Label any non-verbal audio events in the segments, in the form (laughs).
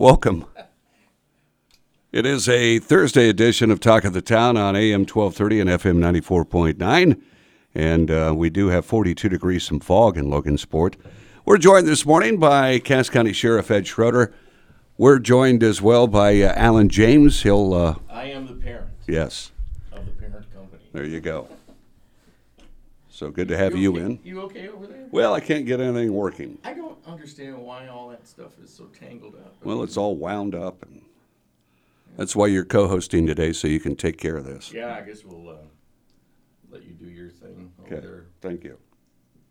Welcome. It is a Thursday edition of Talk of the Town on AM 1230 and FM 94.9. And uh, we do have 42 degrees, some fog in Logansport. We're joined this morning by Cass County Sheriff Ed Schroeder. We're joined as well by uh, Alan James. He'll, uh, I am the parent yes, of the parent company. there you go. So good to have you okay? in. You okay over there? Well, I can't get anything working. I don't understand why all that stuff is so tangled up. Well, it's all wound up, and that's why you're co-hosting today, so you can take care of this. yeah, I guess we'll uh, let you do your thing over Okay. there. Thank you.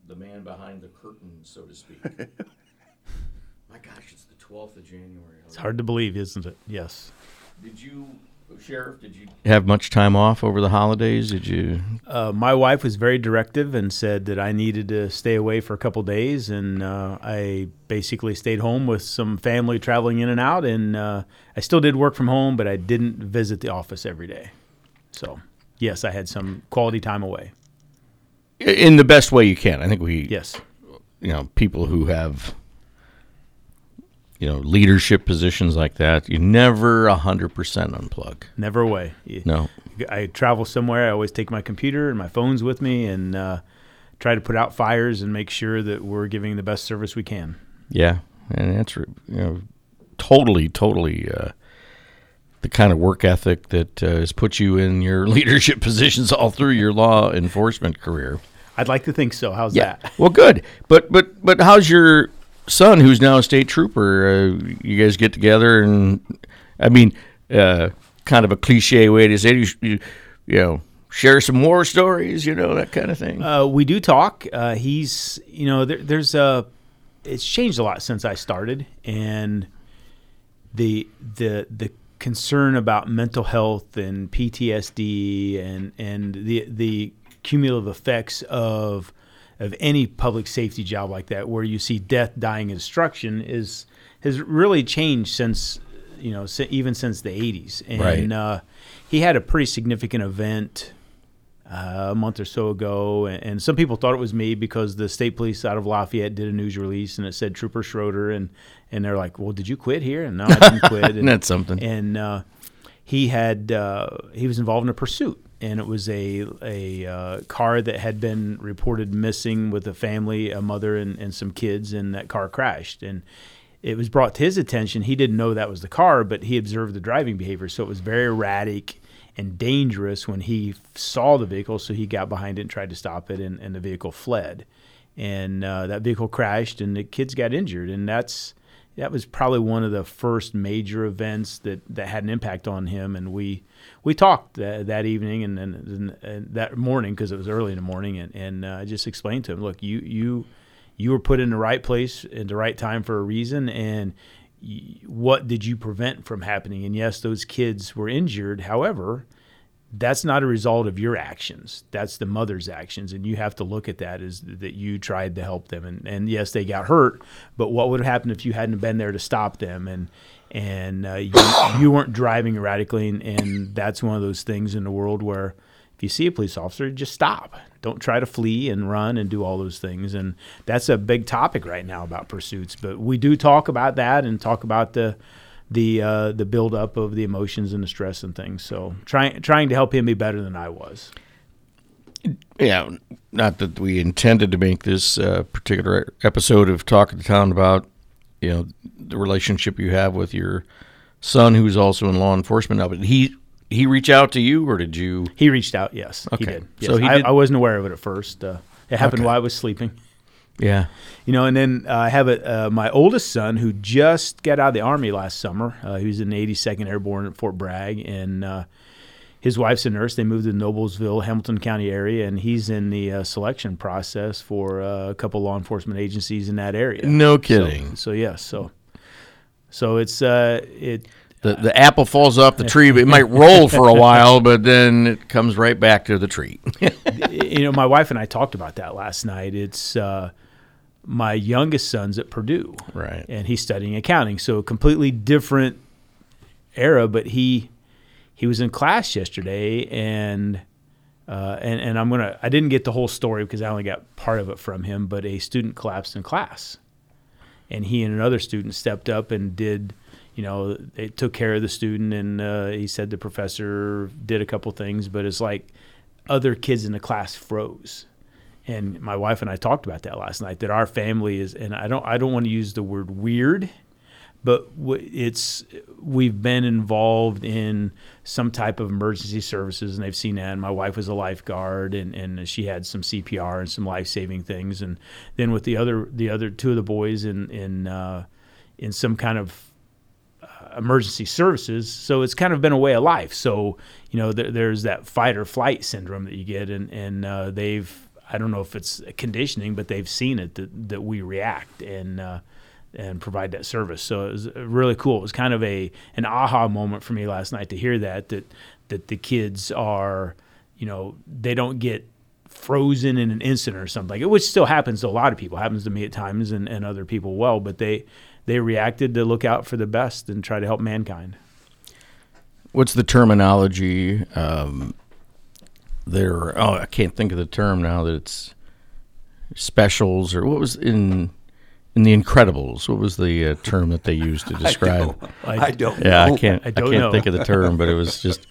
The man behind the curtain, so to speak. (laughs) My gosh, it's the 12th of January. It's hard to believe, isn't it? Yes. Did you, Sheriff, did you have much time off over the holidays? Did you? Uh, my wife was very directive and said that I needed to stay away for a couple days, and uh, I basically stayed home with some family traveling in and out. And uh, I still did work from home, but I didn't visit the office every day. So, yes, I had some quality time away. In the best way you can. I think we, Yes. you know, people who have, you know, leadership positions like that, you never 100% unplug. Never away. No. I travel somewhere. I always take my computer and my phones with me and uh, try to put out fires and make sure that we're giving the best service we can. Yeah, and that's you know totally, totally uh, the kind of work ethic that uh, has put you in your (laughs) leadership positions all through your law enforcement career. I'd like to think so. How's that? (laughs) Well, good. But but but how's your son, who's now a state trooper? Uh, you guys get together, and I mean, uh, kind of a cliche way to say, it, you, you, you know, share some war stories, you know, that kind of thing. Uh, we do talk. Uh, he's, you know, there, there's a, it's changed a lot since I started, and the the the concern about mental health and PTSD and and the the cumulative effects of of any public safety job like that, where you see death, dying, and destruction, is has really changed since you know even since the 80s. And Right. uh, he had a pretty significant event uh, a month or so ago, and, and some people thought it was me because the state police out of Lafayette did a news release and it said Trooper Schroeder, and and they're like, "Well, did you quit here?" And no, I didn't quit. (laughs) And, That's something. And uh, he had uh, he was involved in a pursuit, and it was a a uh, car that had been reported missing with a family, a mother, and, and some kids, and that car crashed and. It was brought to his attention. He didn't know that was the car, but he observed the driving behavior. So it was very erratic and dangerous when he saw the vehicle. So he got behind it and tried to stop it, and, and the vehicle fled. And uh, that vehicle crashed, and the kids got injured. And that's that was probably one of the first major events that, that had an impact on him. And we we talked that, that evening and, and, and that morning because it was early in the morning, and, and uh, I just explained to him, look, you you you were put in the right place at the right time for a reason, and y- what did you prevent from happening? And yes, those kids were injured. However, that's not a result of your actions. That's the mother's actions, and you have to look at that as that you tried to help them. And, and yes, they got hurt, but what would have happened if you hadn't been there to stop them? And and uh, you, you weren't driving erratically, and, and that's one of those things in the world where if you see a police officer, just stop. Don't try to flee and run and do all those things. And that's a big topic right now about pursuits. But we do talk about that and talk about the the uh, the buildup of the emotions and the stress and things. So trying trying to help him be better than I was. yeah, not that we intended to make this uh, particular episode of Talk of the Town about, you know, the relationship you have with your son, who's also in law enforcement now. But he he reach out to you, or did you? He reached out. Yes, Okay. he did. So he I, did- I wasn't aware of it at first. Uh, it happened Okay. while I was sleeping. Yeah. You know, and then uh, I have a, uh, my oldest son who just got out of the army last summer. Uh, he was in the 82nd Airborne at Fort Bragg, and uh, his wife's a nurse. They moved to Noblesville, Hamilton County area, and he's in the uh, selection process for uh, a couple law enforcement agencies in that area. No kidding. So, yes, so so it's uh it The the apple falls off the tree, but it might (laughs) roll for a while, but then it comes right back to the tree. (laughs) you know my wife and I talked about that last night. It's uh, my youngest son's at Purdue, Right. and he's studying accounting, so a completely different era. But he he was in class yesterday, and uh, and and I'm gonna I didn't get the whole story because I only got part of it from him. But a student collapsed in class, and he and another student stepped up and did. You know, they took care of the student, and uh, he said the professor did a couple things, but it's like other kids in the class froze. And my wife and I talked about that last night. That our family is, and I don't, I don't want to use the word weird, but it's we've been involved in some type of emergency services, and they've seen that. And my wife was a lifeguard, and, and she had some CPR and some life saving things. And then with the other, the other two of the boys in in uh, in some kind of emergency services. So it's kind of been a way of life. So you know, there, there's that fight or flight syndrome that you get, and and uh, they've I don't know if it's conditioning, but they've seen it that that we react and. Uh, and provide that service. So it was really cool. It was kind of a an aha moment for me last night to hear that that that the kids are, you know, they don't get frozen in an instant or something, It which still happens to a lot of people. happens to me at times and, and other people well, but they they reacted to look out for the best and try to help mankind. What's the terminology? Um, there. Oh, I can't think of the term now. That it's specials or what was in in the Incredibles. What was the uh, term that they used to (laughs) describe? I don't Yeah, know. I can't. I, I don't can't know. think of the term, but it was just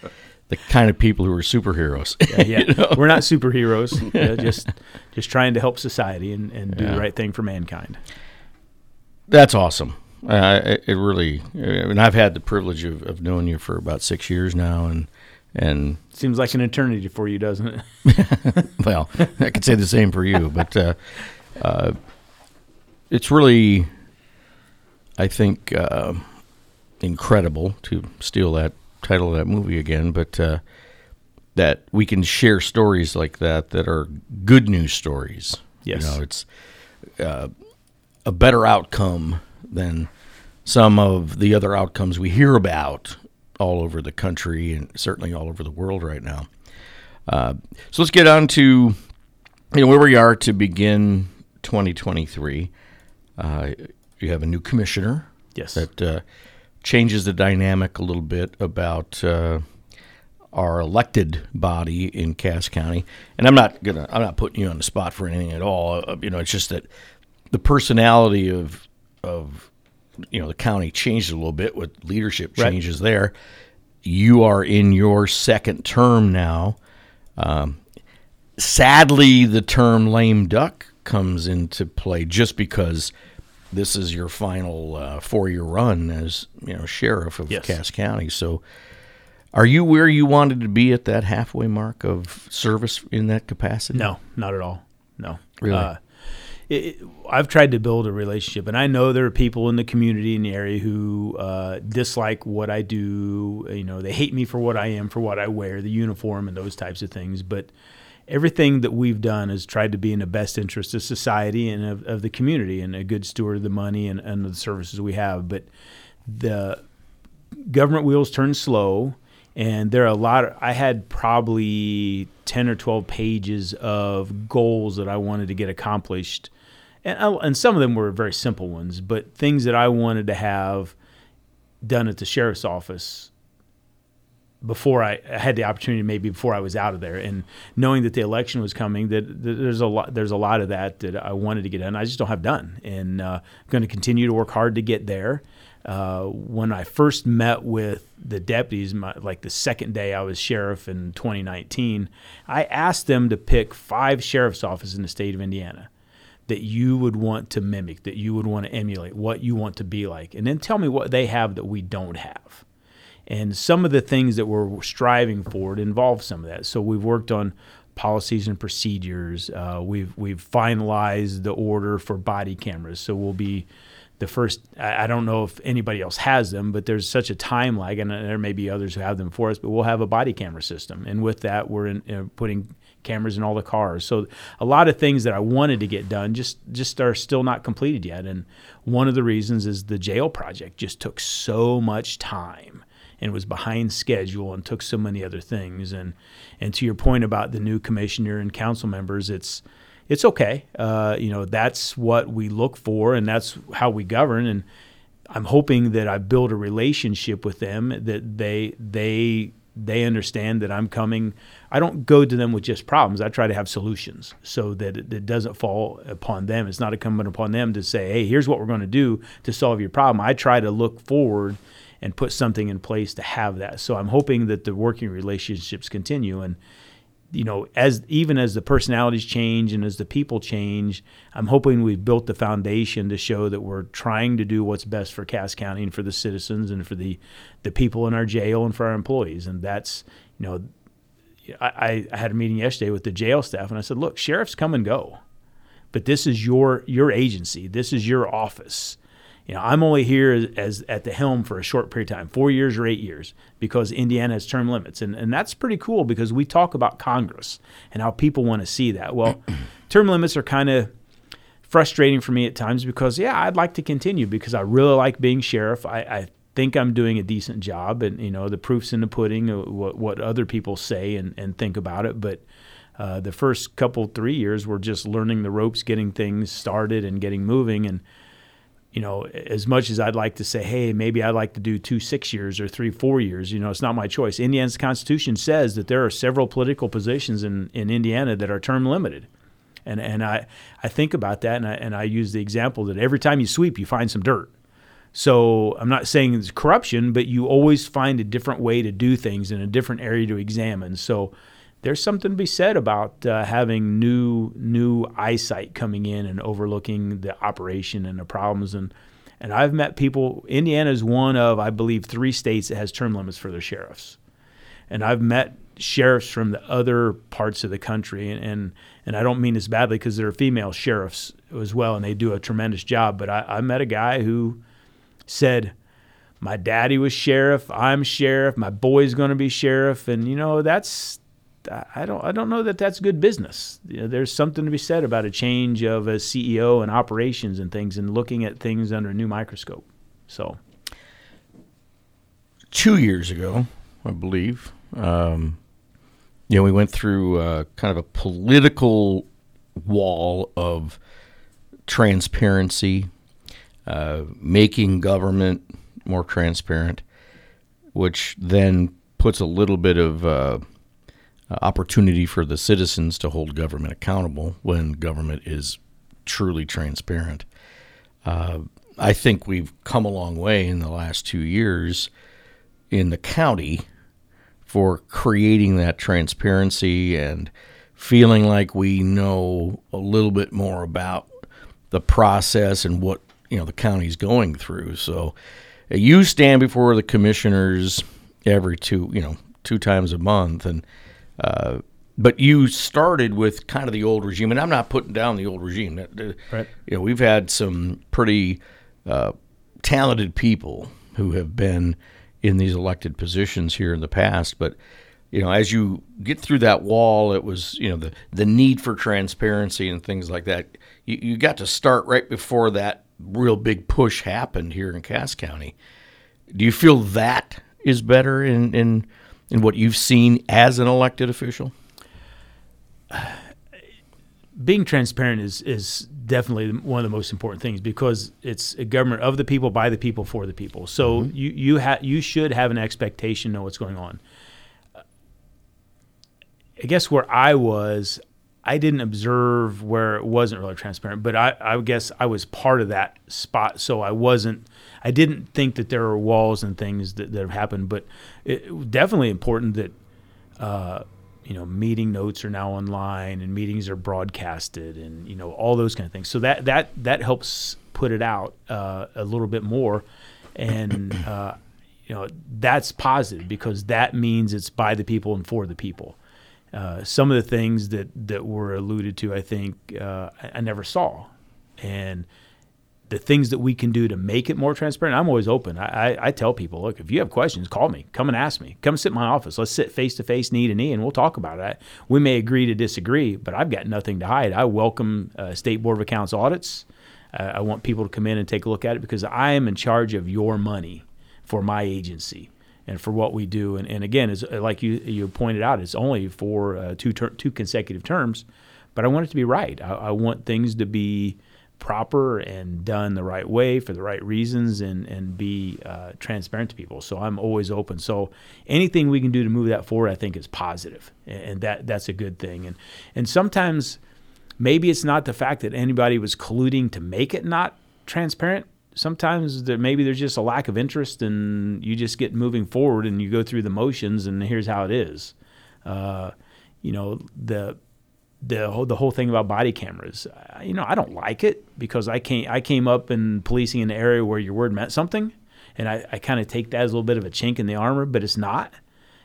the kind of people who were superheroes. (laughs) Yeah, (laughs) we're not superheroes. Yeah, just just trying to help society and, and do Yeah. the right thing for mankind. That's awesome. Uh, it, it really, and I've had the privilege of, of knowing you for about six years now, and and Seems like an eternity for you, doesn't it? (laughs) well, I could say the same for you, but uh, uh, it's really, I think, uh, incredible to steal that title of that movie again, but uh, that we can share stories like that that are good news stories. Yes. you know, it's uh, a better outcome than some of the other outcomes we hear about all over the country and certainly all over the world right now. Uh, so let's get on to you know where we are to begin 2023. Uh, you have a new commissioner Yes. that uh, changes the dynamic a little bit about uh, our elected body in Cass County. And I'm not gonna I'm not putting you on the spot for anything at all. Uh, you know, it's just that the personality of of you know the county changed a little bit with leadership Right. changes there. You are in your second term now. Um, sadly, the term lame duck comes into play just because this is your final uh, four-year run as you know sheriff of Yes. Cass County. So, are you where you wanted to be at that halfway mark of service in that capacity? No, not at all. No. Really? Uh, it, I've tried to build a relationship, and I know there are people in the community in the area who uh, dislike what I do. You know, they hate me for what I am, for what I wear, the uniform, and those types of things. But everything that we've done has tried to be in the best interest of society and of, of the community, and a good steward of the money and, and the services we have. But the government wheels turn slow and there are a lot of, i had probably 10 or 12 pages of goals that i wanted to get accomplished and, I- and some of them were very simple ones but things that i wanted to have done at the sheriff's office before I I had the opportunity, maybe before I was out of there, and knowing that the election was coming, that, that there's a lot, there's a lot of that that I wanted to get done. I just don't have done, and uh, I'm going to continue to work hard to get there. Uh, when I first met with the deputies, my, like the second day I was sheriff in 2019, I asked them to pick five sheriff's offices in the state of Indiana that you would want to mimic, that you would want to emulate, what you want to be like, and then tell me what they have that we don't have. And some of the things that we're striving for involve some of that. So we've worked on policies and procedures. Uh, we've we've finalized the order for body cameras, so we'll be the first. I I don't know if anybody else has them, but there's such a time lag, and there may be others who have them for us. But we'll have a body camera system, and with that, we're in, uh, putting cameras in all the cars. So a lot of things that I wanted to get done just just are still not completed yet. And one of the reasons is the jail project just took so much time and was behind schedule and took so many other things. And and to your point about the new commissioner and council members, it's it's okay. Uh, you know, that's what we look for, and that's how we govern. And I'm hoping that I build a relationship with them that they they they understand that I'm coming. I don't go to them with just problems. I try to have solutions so that it, it doesn't fall upon them. It's not incumbent upon them to say, "Hey, here's what we're going to do to solve your problem." I try to look forward and put something in place to have that. So I'm hoping that the working relationships continue and you know, as even as the personalities change and as the people change, I'm hoping we've built the foundation to show that we're trying to do what's best for Cass County and for the citizens and for the the people in our jail and for our employees. And that's, you know, I, I had a meeting yesterday with the jail staff, and I said, look, sheriffs come and go, but this is your your agency, this is your office you know, I'm only here as, as, at the helm for a short period of time, four years or eight years, because Indiana has term limits, and and that's pretty cool because we talk about Congress and how people want to see that. Well, (clears throat) term limits are kind of frustrating for me at times because yeah, I'd like to continue because I really like being sheriff. I, I think I'm doing a decent job, and you know the proof's in the pudding. What what other people say and and think about it, but. Uh, the first couple three years were just learning the ropes, getting things started, and getting moving. And you know, as much as I'd like to say, hey, maybe I'd like to do two six years or three four years, you know, it's not my choice. Indiana's Constitution says that there are several political positions in, in Indiana that are term limited. And, and I, I think about that and I, and I use the example that every time you sweep, you find some dirt. So I'm not saying it's corruption, but you always find a different way to do things in a different area to examine. So there's something to be said about uh, having new new eyesight coming in and overlooking the operation and the problems. And and I've met people Indiana is one of I believe three states that has term limits for their sheriffs. And I've met sheriffs from the other parts of the country and and, and I don't mean this badly because there are female sheriffs as well and they do a tremendous job but I, I met a guy who said my daddy was sheriff I'm sheriff my boy's going to be sheriff. And you know that's I don't I don't know that that's good business. You know, there's something to be said about a change of a CEO and operations and things, and looking at things under a new microscope. So, two years ago, I believe, um, you know, we went through uh, kind of a political wall of transparency, uh, making government more transparent, which then puts a little bit of uh, opportunity for the citizens to hold government accountable when government is truly transparent. Uh, I think we've come a long way in the last two years in the county for creating that transparency and feeling like we know a little bit more about the process and what you know the county's going through. So uh, you stand before the commissioners every two you know two times a month and uh, but you started with kind of the old regime, and I'm not putting down the old regime. Right. You know, we've had some pretty uh, talented people who have been in these elected positions here in the past, but you know, as you get through that wall, it was you know the the need for transparency and things like that. You, you got to start right before that real big push happened here in Cass County. Do you feel that is better in in in what you've seen as an elected official? Being transparent is is definitely one of the most important things because it's a government of the people, by the people, for the people. So mm-hmm. you you ha- you should have an expectation, know what's going on. I guess where I was, I didn't observe where it wasn't really transparent, but I, I guess I was part of that spot, so I wasn't I didn't think that there were walls and things that, that have happened, but it, definitely important that uh, you know meeting notes are now online and meetings are broadcasted and you know all those kind of things. So that that that helps put it out uh, a little bit more, and uh, you know that's positive because that means it's by the people and for the people. Uh, some of the things that that were alluded to, I think uh, I, I never saw, and the things that we can do to make it more transparent. I'm always open. I, I, I, tell people, look, if you have questions, call me. Come and ask me. Come sit in my office. Let's sit face to face, knee to knee, and we'll talk about it. We may agree to disagree, but I've got nothing to hide. I welcome uh, State Board of Accounts audits. I want people to come in and take a look at it because I am in charge of your money for my agency and for what we do. And, and again, it's, like you you pointed out, it's only for uh, two ter- two consecutive terms, but I want it to be right. I, I want things to be proper and done the right way for the right reasons and and be uh, transparent to people. So I'm always open. So anything we can do to move that forward, I think is positive, and that that's a good thing. And and sometimes maybe it's not the fact that anybody was colluding to make it not transparent. Sometimes there, maybe there's just a lack of interest, and you just get moving forward, and you go through the motions, and here's how it is. Uh, you know the the whole, the whole thing about body cameras. You know, I don't like it because I came I came up in policing in an area where your word meant something, and I, I kind of take that as a little bit of a chink in the armor, but it's not.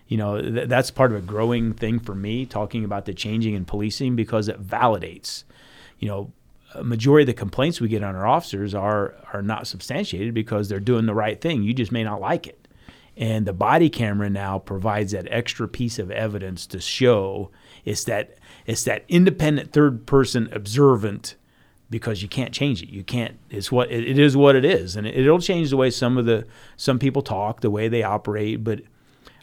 You know, th- that's part of a growing thing for me, talking about the changing in policing because it validates. You know, majority of the complaints we get on our officers are are not substantiated because they're doing the right thing. You just may not like it. And the body camera now provides that extra piece of evidence to show it's that it's that independent third person observant because you can't change it. You can't. It's what it, it is. What it is, and it, will change the way some of the some people talk, the way they operate. But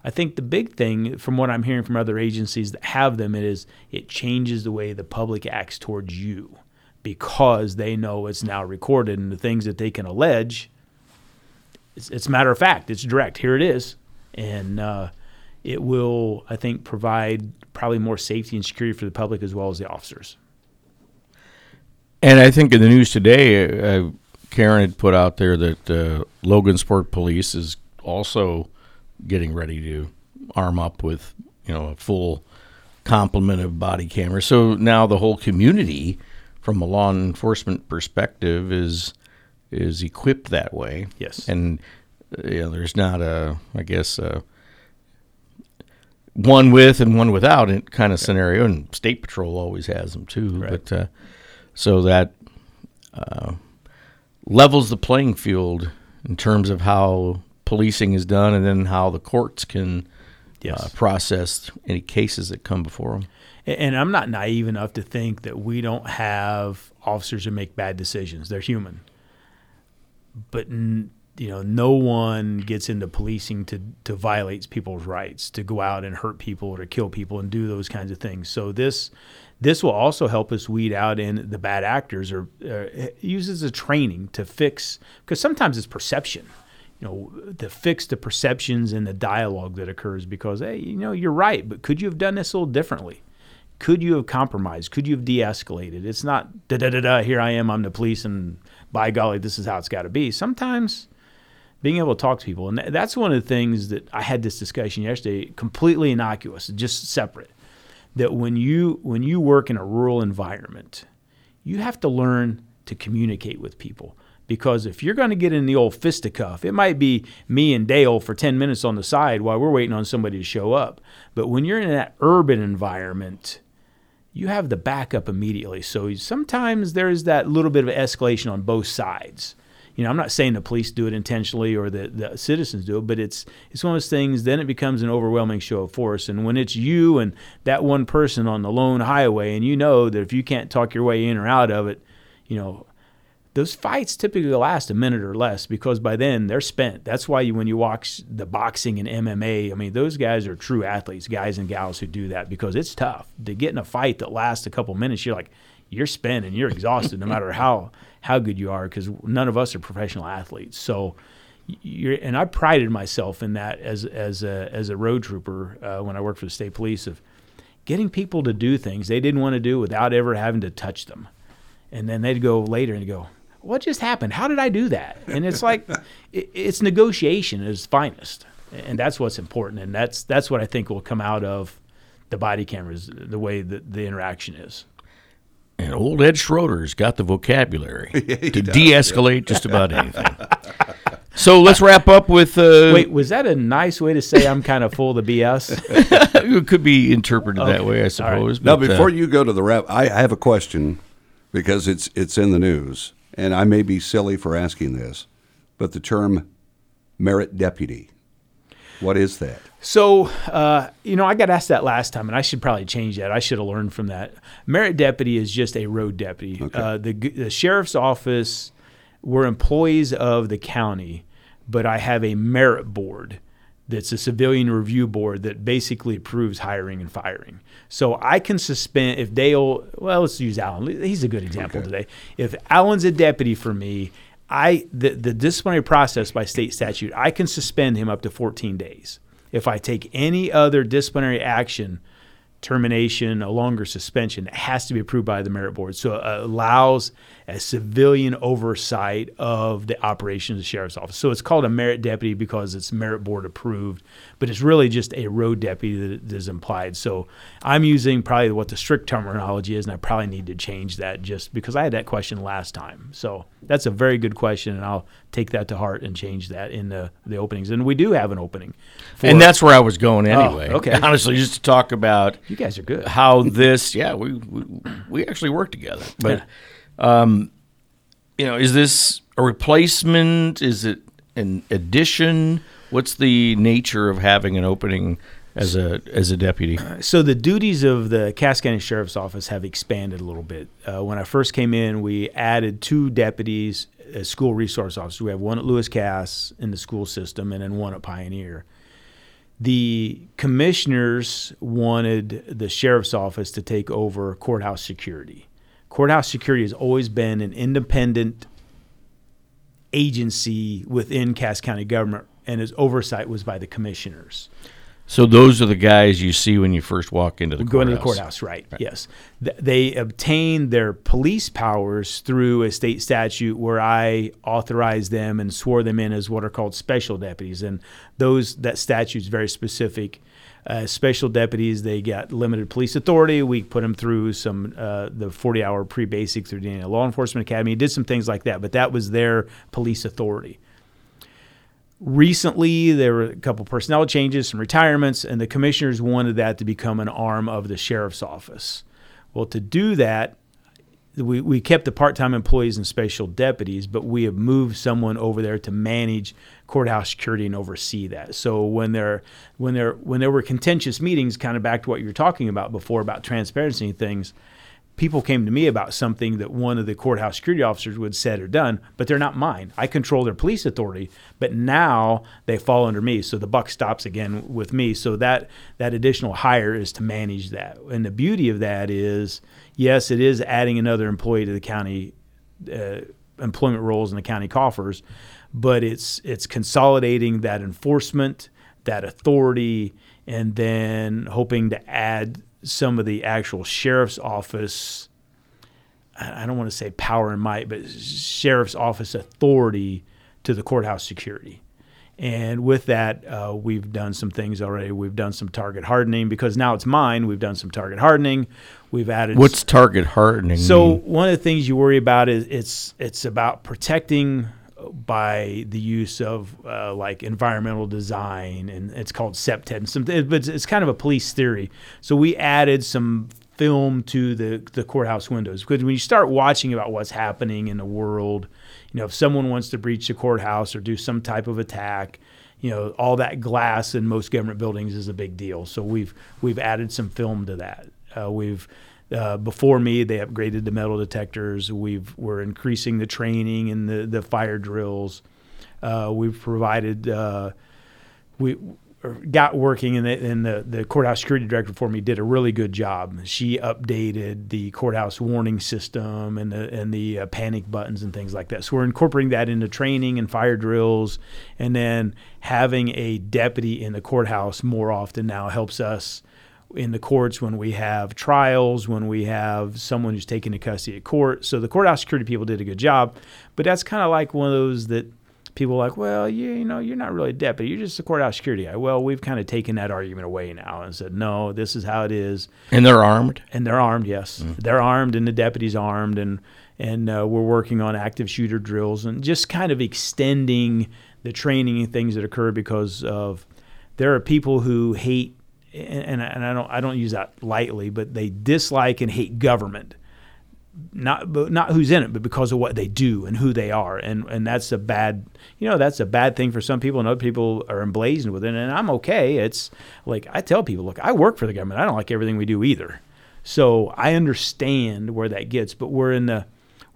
I think the big thing, from what I'm hearing from other agencies that have them, it is it changes the way the public acts towards you because they know it's now recorded and the things that they can allege. It's, it's matter of fact. It's direct. Here it is, and uh, it will, I think, provide probably more safety and security for the public as well as the officers. And I think in the news today, uh, Karen had put out there that uh, Logansport Police is also getting ready to arm up with you know a full complement of body cameras. So now the whole community, from a law enforcement perspective, is is equipped that way. Yes, and uh, you know, there's not a, I guess, a one with and one without kind of scenario, and State Patrol always has them too. Right. But uh, so that uh, levels the playing field in terms of how policing is done, and then how the courts can yes. uh, process any cases that come before them. And I'm not naive enough to think that we don't have officers who make bad decisions. They're human, but. N- you know, no one gets into policing to to violate people's rights, to go out and hurt people or to kill people and do those kinds of things. So this this will also help us weed out in the bad actors or uh, uses a training to fix because sometimes it's perception you know to fix the perceptions and the dialogue that occurs because hey you know you're right but could you have done this a little differently could you have compromised could you have de-escalated it's not da da da da here i am i'm the police and by golly this is how it's got to be sometimes being able to talk to people. And that's one of the things that I had this discussion yesterday, completely innocuous, just separate. That when you when you work in a rural environment, you have to learn to communicate with people. Because if you're going to get in the old fisticuff, it might be me and Dale for 10 minutes on the side while we're waiting on somebody to show up. But when you're in that urban environment, you have the backup immediately. So sometimes there's that little bit of escalation on both sides you know, I'm not saying the police do it intentionally or the, the citizens do it, but it's it's one of those things. Then it becomes an overwhelming show of force, and when it's you and that one person on the lone highway, and you know that if you can't talk your way in or out of it, you know, those fights typically last a minute or less because by then they're spent. That's why you, when you watch the boxing and MMA, I mean, those guys are true athletes, guys and gals who do that because it's tough to get in a fight that lasts a couple minutes. You're like, you're spent and you're exhausted no matter how how good you are because none of us are professional athletes. So you're, and I prided myself in that as as a as a road trooper uh, when I worked for the state police of getting people to do things they didn't want to do without ever having to touch them, and then they'd go later and go, "What just happened? How did I do that?" And it's like (laughs) it, it's negotiation at its finest, and that's what's important, and that's that's what I think will come out of the body cameras, the way that the interaction is. And old Ed Schroeder's got the vocabulary (laughs) to de escalate just about anything. (laughs) So let's wrap up with. Uh, Wait, was that a nice way to say I'm kind of full of BS? it could be interpreted that way, I suppose. Now, but, uh, before you go to the wrap, I, I have a question because it's it's in the news, and I may be silly for asking this, but the term merit deputy, what is that? So, uh, you know, I got asked that last time, and I should probably change that. I should have learned from that. Merit deputy is just a road deputy. Uh, the, the sheriff's office, we're employees of the county, but I have a merit board that's a civilian review board that basically approves hiring and firing. So I can suspend if Dale. Well, let's use Alan. He's a good example today. If Alan's a deputy for me, I the, the disciplinary process by state statute, I can suspend him up to 14 days. If I take any other disciplinary action, termination, a longer suspension, it has to be approved by the merit board. So it allows a civilian oversight of the operations of the sheriff's office. So it's called a merit deputy because it's merit board approved, but it's really just a road deputy that is implied. So I'm using probably what the strict terminology is, and I probably need to change that just because I had that question last time. So that's a very good question, and I'll take that to heart and change that in the, the openings. And we do have an opening. And that's where I was going anyway. okay. (laughs) Honestly, just to talk about you guys are good. how this, yeah, we we, we actually work together. But, um, you know, is this a replacement? Is it an addition? What's the nature of having an opening as a as a deputy? So the duties of the Cass County Sheriff's Office have expanded a little bit. Uh, when I first came in, we added two deputies as school resource officers. We have one at Lewis Cass in the school system, and then one at Pioneer. The commissioners wanted the sheriff's office to take over courthouse security. Courthouse security has always been an independent agency within Cass County government, and its oversight was by the commissioners. So those are the guys you see when you first walk into the courthouse? Go into the courthouse. courthouse, right? Yes, Th- they obtained their police powers through a state statute where I authorized them and swore them in as what are called special deputies, and those that statute's very specific. Uh, special deputies, they got limited police authority. We put them through some uh, the 40-hour pre-basic through the Law Enforcement Academy. Did some things like that, but that was their police authority recently there were a couple personnel changes some retirements and the commissioners wanted that to become an arm of the sheriff's office. Well to do that we, we kept the part-time employees and special deputies but we have moved someone over there to manage courthouse security and oversee that. So when there when there when there were contentious meetings kind of back to what you were talking about before about transparency and things people came to me about something that one of the courthouse security officers would said or done, but they're not mine. I control their police authority, but now they fall under me. So the buck stops again with me. So that that additional hire is to manage that. And the beauty of that is, yes, it is adding another employee to the county uh, employment roles in the county coffers, but it's it's consolidating that enforcement, that authority, and then hoping to add some of the actual sheriff's office I don't want to say power and might, but sheriff's office authority to the courthouse security. And with that, uh, we've done some things already. We've done some target hardening because now it's mine. We've done some target hardening. We've added What's target hardening? so mean? one of the things you worry about is it's it's about protecting by the use of uh, like environmental design, and it's called CPTED. Some, but it's, it's kind of a police theory. So we added some film to the the courthouse windows because when you start watching about what's happening in the world, you know, if someone wants to breach the courthouse or do some type of attack, you know, all that glass in most government buildings is a big deal. So we've we've added some film to that. Uh, we've uh, before me, they upgraded the metal detectors. We've we're increasing the training and the the fire drills. Uh, we've provided uh, we got working and the, and the the courthouse security director for me did a really good job. She updated the courthouse warning system and the and the uh, panic buttons and things like that. So we're incorporating that into training and fire drills, and then having a deputy in the courthouse more often now helps us in the courts when we have trials, when we have someone who's taken into custody at court. So the courthouse security people did a good job, but that's kind of like one of those that people are like, well, you, you know, you're not really a deputy, you're just a courthouse security guy. Well, we've kind of taken that argument away now and said, no, this is how it is. and they're armed. And they're armed, yes, they're armed, and the deputy's armed, and and uh, we're working on active shooter drills and just kind of extending the training and things that occur because of there are people who hate and, and I don't I don't use that lightly, but they dislike and hate government not but not who's in it, but because of what they do and who they are, and and that's a bad you know that's a bad thing for some people, and other people are emblazoned with it, and I'm okay. It's like I tell people, look, I work for the government. I don't like everything we do either, so I understand where that gets. But we're in the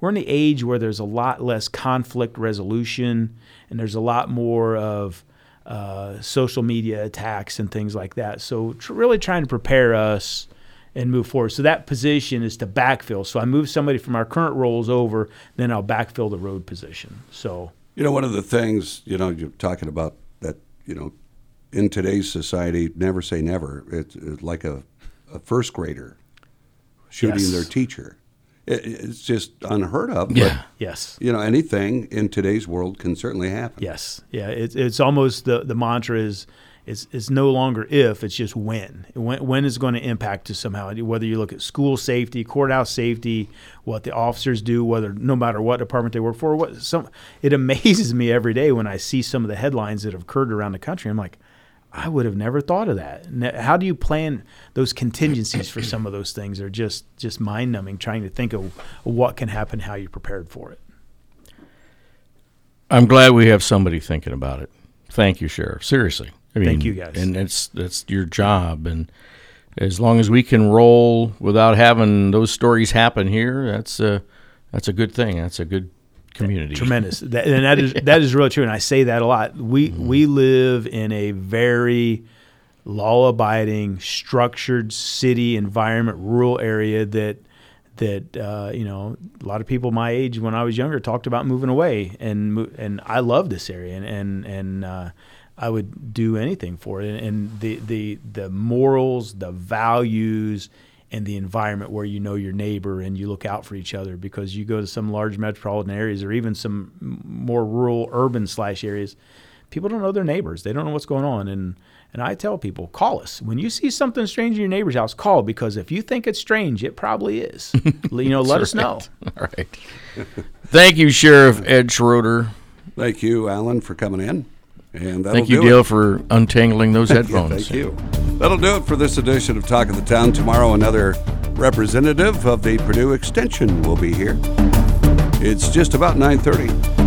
we're in the age where there's a lot less conflict resolution, and there's a lot more of uh, social media attacks and things like that. So tr- really trying to prepare us and move forward. So that position is to backfill. So I move somebody from our current roles over, then I'll backfill the road position. So you know, one of the things you know you're talking about that you know in today's society, never say never. It's, it's like a, a, first grader shooting yes. their teacher. It, it's just unheard of. Yeah. Yes. You know, anything in today's world can certainly happen. Yes. Yeah. It, it's almost the the mantra is it's, it's no longer if, it's just when. When, when is going to impact to somehow, whether you look at school safety, courthouse safety, what the officers do, whether no matter what department they work for, what some it (laughs) amazes me every day when I see some of the headlines that have occurred around the country. I'm like, I would have never thought of that. How do you plan those contingencies for some of those things? Are just just mind numbing. Trying to think of what can happen, how you're prepared for it. I'm glad we have somebody thinking about it. Thank you, Sheriff. Seriously. I mean, Thank you guys. And it's that's your job, and as long as we can roll without having those stories happen here, that's a that's a good thing. That's a good community. Tremendous, that, and that is (laughs) that is really true. And I say that a lot. We mm-hmm. we live in a very law-abiding, structured city environment, rural area that that uh, you know a lot of people my age when I was younger talked about moving away, and and I love this area, and and and uh, I would do anything for it. And the the the morals, the values, and the environment where you know your neighbor and you look out for each other. Because you go to some large metropolitan areas or even some more rural, urban slash areas, people don't know their neighbors. They don't know what's going on. And and I tell people, call us when you see something strange in your neighbor's house. Call because if you think it's strange, it probably is. (laughs) you know, let us know. (laughs) All right. Thank you, Sheriff Ed Schroeder. Thank you, Alan, for coming in. And thank you, Dale, for untangling those (laughs) headphones. yeah, thank you. That'll do it for this edition of Talk of the Town. Tomorrow, another representative of the Purdue Extension will be here. It's just about 9:30.